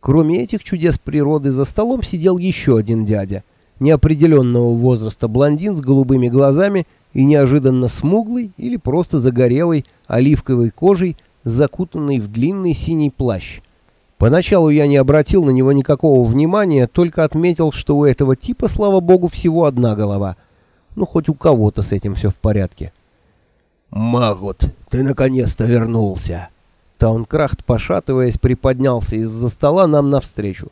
Кроме этих чудес природы, за столом сидел еще один дядя, неопределенного возраста блондин с голубыми глазами и неожиданно смуглый или просто загорелый оливковой кожей, закутанный в длинный синий плащ. Поначалу я не обратил на него никакого внимания, только отметил, что у этого типа, слава богу, всего одна голова. Ну, хоть у кого-то с этим все в порядке. «Магут, ты наконец-то вернулся!» Таункрахт, пошатываясь, приподнялся из-за стола нам навстречу.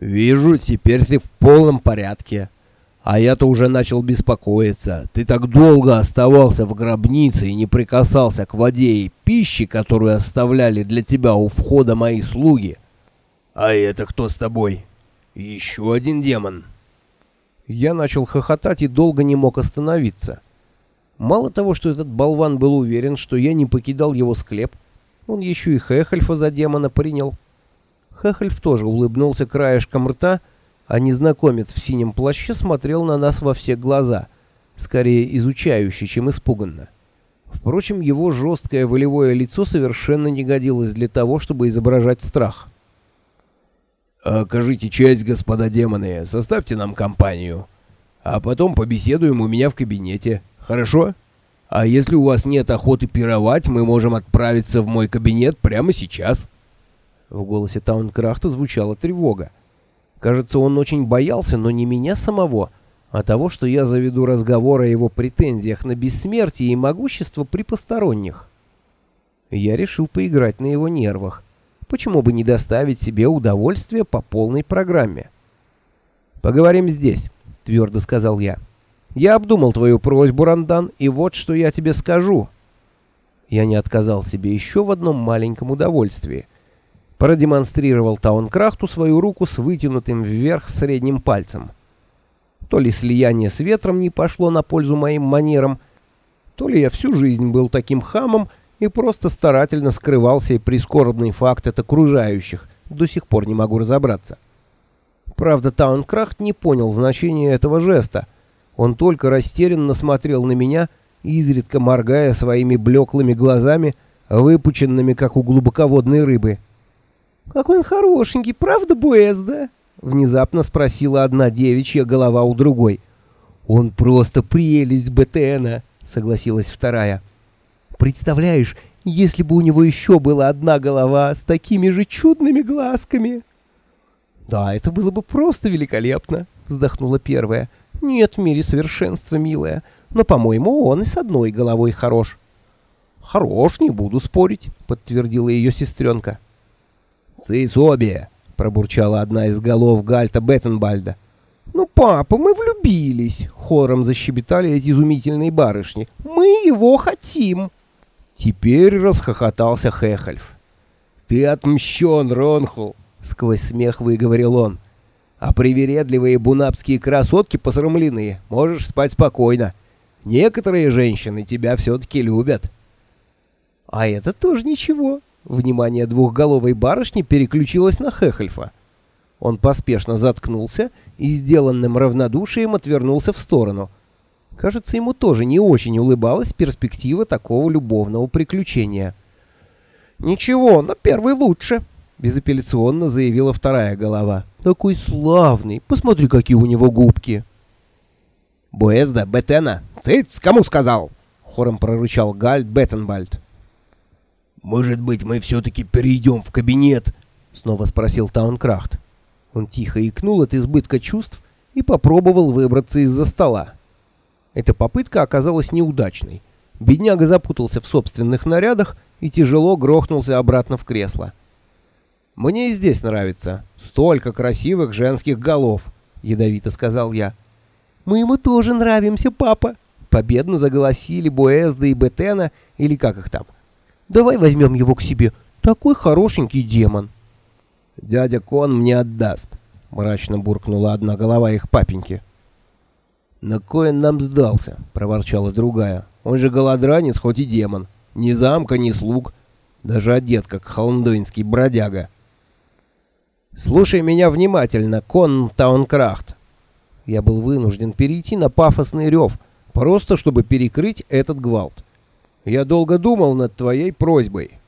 «Вижу, теперь ты в полном порядке. А я-то уже начал беспокоиться. Ты так долго оставался в гробнице и не прикасался к воде и пище, которую оставляли для тебя у входа мои слуги. А это кто с тобой? Еще один демон». Я начал хохотать и долго не мог остановиться. Мало того, что этот болван был уверен, что я не покидал его склеп, он еще и Хехельфа за демона принял. Хехельф тоже улыбнулся краешком рта, а незнакомец в синем плаще смотрел на нас во все глаза, скорее изучающе, чем испуганно. Впрочем, его жесткое волевое лицо совершенно не годилось для того, чтобы изображать страх. «Окажите честь, господа демоны, составьте нам компанию, а потом побеседуем у меня в кабинете, хорошо?» А если у вас нет охоты пировать, мы можем отправиться в мой кабинет прямо сейчас. В голосе Таункрахта звучала тревога. Кажется, он очень боялся, но не меня самого, а того, что я заведу разговор о его претензиях на бессмертие и могущество при посторонних. Я решил поиграть на его нервах. Почему бы не доставить себе удовольствие по полной программе? «Поговорим здесь», — твердо сказал я. Я обдумал твою просьбу, Рандан, и вот что я тебе скажу. Я не отказал себе еще в одном маленьком удовольствии. Продемонстрировал Таункрахту свою руку с вытянутым вверх средним пальцем. То ли слияние с ветром не пошло на пользу моим манерам, то ли я всю жизнь был таким хамом и просто старательно скрывал сей прискорбный факт от окружающих, до сих пор не могу разобраться. Правда, Таункрахт не понял значения этого жеста, он только растерянно смотрел на меня, изредка моргая своими блеклыми глазами, выпученными, как у глубоководной рыбы. «Какой он хорошенький, правда, Буэзда?» — внезапно спросила одна девичья голова у другой. «Он просто прелесть БТНа», — согласилась вторая. «Представляешь, если бы у него еще была одна голова с такими же чудными глазками!» «Да, это было бы просто великолепно!» — вздохнула первая. Нет в мире совершенства, милая, но, по-моему, он и с одной головой хорош. Хорош, не буду спорить, подтвердила ее сестренка. Обе, пробурчала одна из голов Гальта Беттенбальда. «Ну, папа, мы влюбились!» — хором защебетали эти изумительные барышни. «Мы его хотим!» Теперь расхохотался Хехельф. «Ты отмщен, Ронхул!» — сквозь смех выговорил он. А привередливые бунапские красотки посрамлены. Можешь спать спокойно. Некоторые женщины тебя все-таки любят. А это тоже ничего. Внимание двухголовой барышни переключилось на Хехельфа. Он поспешно заткнулся и сделанным равнодушием отвернулся в сторону. Кажется, ему тоже не очень улыбалась перспектива такого любовного приключения. «Ничего, но первый лучше», — безапелляционно заявила вторая голова. Такой славный. Посмотри, какие у него губки. Буэзда, Бетена. Цыц, кому сказал? Хором прорычал Гальд Беттенбальд. Может быть, мы все-таки перейдем в кабинет? Снова спросил Таункрахт. Он тихо икнул от избытка чувств и попробовал выбраться из-за стола. Эта попытка оказалась неудачной. Бедняга запутался в собственных нарядах и тяжело грохнулся обратно в кресло. «Мне и здесь нравится. Столько красивых женских голов», — ядовито сказал я. «Мы ему тоже нравимся, папа», — победно заголосили Буэзда и Бетена, или как их там. «Давай возьмем его к себе. Такой хорошенький демон». «Дядя Кон мне отдаст», — мрачно буркнула одна голова их папеньки. «На кой нам сдался?» — проворчала другая. «Он же голодранец, хоть и демон. Ни замка, ни слуг. Даже одет, как холмдойнский бродяга». Слушай меня внимательно, Кон Таункрафт. Я был вынужден перейти на пафосный рев, просто чтобы перекрыть этот гвалт. Я долго думал над твоей просьбой.